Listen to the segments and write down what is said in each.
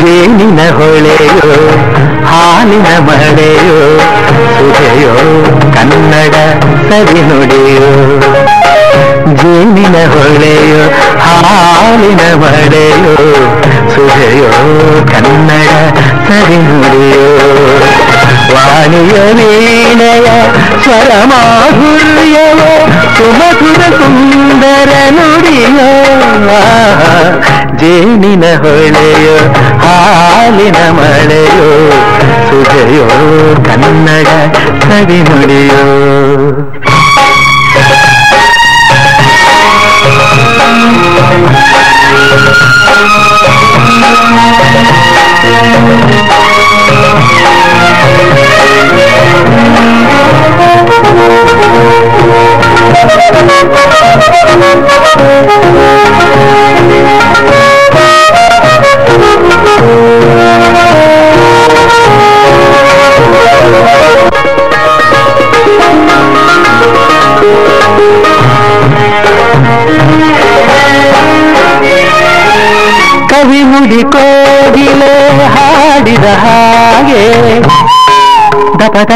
ಜೇನಿನ ಹೊಳೆಯೋ ಹಾಲಿನ ಮಳೆಯೋ ಸುಧೆಯೋ ಕನ್ನಡ ಸರಿ ನುಡಿಯೋ ಜೇನಿನ ಹೊಳೆಯೋ ಹಾಲಿನ ಮಳೆಯೋ ಸುಧೆಯೋ ಕನ್ನಡ ಸರಿ ನುಡಿಯೋ ವಾಣಿಯ ವೀಣೆಯ ಸ್ವರ ಮಾಧುರ್ಯವೋ ಸುಮಧುರ ಸುಂದರ ನುಡಿಯೋ ಜೇನಿನ ಹೊಳೆಯೋ ಹಾಲಿನ ಮಳೆಯೋ ಸುಜೆಯೋ ಕನ್ನಡ ಸವಿ ಕವಿ ಕೋಗಿಲೆ ಹಾಡಿದ ಹಾಗೆ. ದಪದ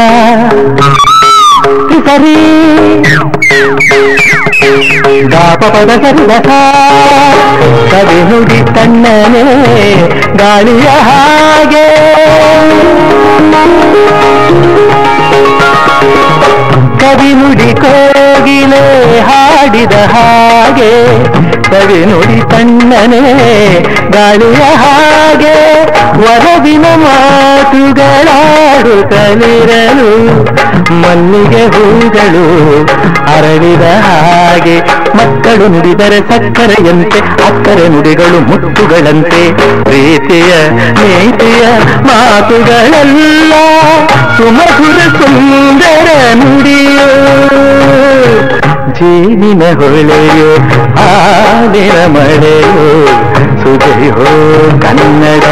ಸರಿ ಗಾಪಪದ ಸರಿದ ಕವಿ ನುಡಿ ತಣ್ಣನೆ ಗಾಳಿಯ ಹಾಗೆ. ಕವಿ ನುಡಿ ಕೋಗಿಲೆ ಹಾಡಿದ ಹಾಗೆ. ಕವಿ ನುಡಿ ತಣ್ಣನೆ ಗಾಳಿಯ ಹಾಗೆ ವರವಿನ ಮಾತುಗಳಾಡು ಕಲಿರಲು ಮಲ್ಲಿಗೆ ಹೂಗಳು ಅರಳಿದ ಹಾಗೆ, ಮಕ್ಕಳು ನುಡಿದರೆ ಸಕ್ಕರೆಯಂತೆ, ಅಕ್ಕರೆ ನುಡಿಗಳು ಮುತ್ತುಗಳಂತೆ, ಪ್ರೀತಿಯ ನೀತಿಯ ಮಾತುಗಳೆಲ್ಲ, ಸುಮಧುರ ಸುಂದರ ನುಡಿಯೋ. ಜೀವಿನ ಹೊಳೆಯೋ ಹಾಲಿನ ಮಳೆಯೋ ಸುಜೆಯೋ ಕನ್ನಡ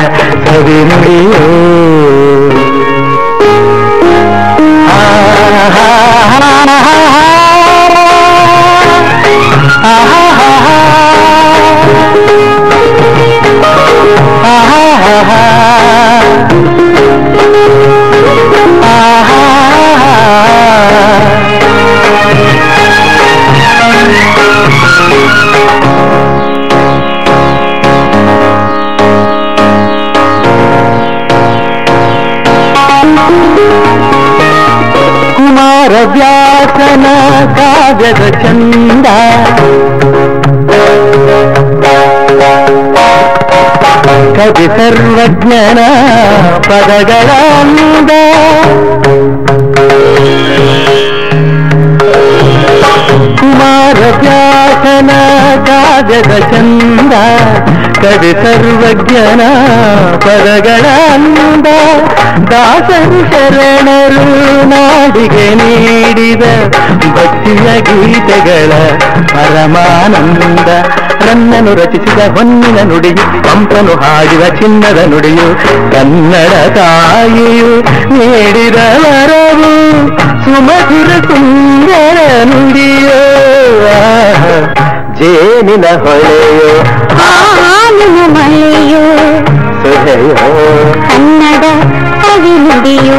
ಸವಿ ನುಡಿಯೋ ಕುಮಾರ ವ್ಯಾಸನ వ్యాసన కావ్యద చంద. కవి సర్వజ్ఞన పదగళంద కుమార వ్యాసన ಕಾವ್ಯದ ಚಂದ ಕವಿ ಸರ್ವಜ್ಞನ ಪದಗಳ ಅಂದ ದಾಸರು ಶರಣರು ನಾಡಿಗೆ ನೀಡಿದ ಭಕ್ತಿಯ ಗೀತೆಗಳ ಪರಮಾನಂದ. ರನ್ನನು ರಚಿಸಿದ ಹೊನ್ನಿನ ನುಡಿಯು, ಪಂಪನು ಹಾಡಿದ ಚಿನ್ನದ ನುಡಿಯು, ಕನ್ನಡ ತಾಯಿಯು ನೀಡಿದ ವರವು, ಸುಮಧುರ ಸುಂದರ ನುಡಿಯೋ. ಜೇನಿನ ಹೊಳೆಯೋ ಹಾಲಿನ ಮಳೆಯೋ ಸುಧೆಯೋ ಕನ್ನಡ ಕವಿ ನುಡಿಯೋ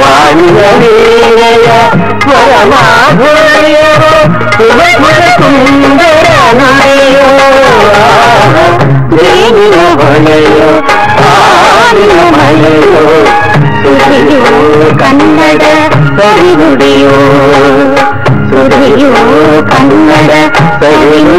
ವಾಣಿಯ ವೀಣೆಯ ಸ್ವರ ಮಾಧುರ್ಯವೋ ಸುಮಧುರ ಸುಂದರ ನುಡಿಯೋ ಆಹಾ, ಜೇನಿನ ಹೊಳೆಯೋ ಹಾಲಿನ ಮಳೆಯೋ ಸುಧೆಯೋ ಕನ್ನಡ ಸರಿ ನುಡಿಯೋ 对。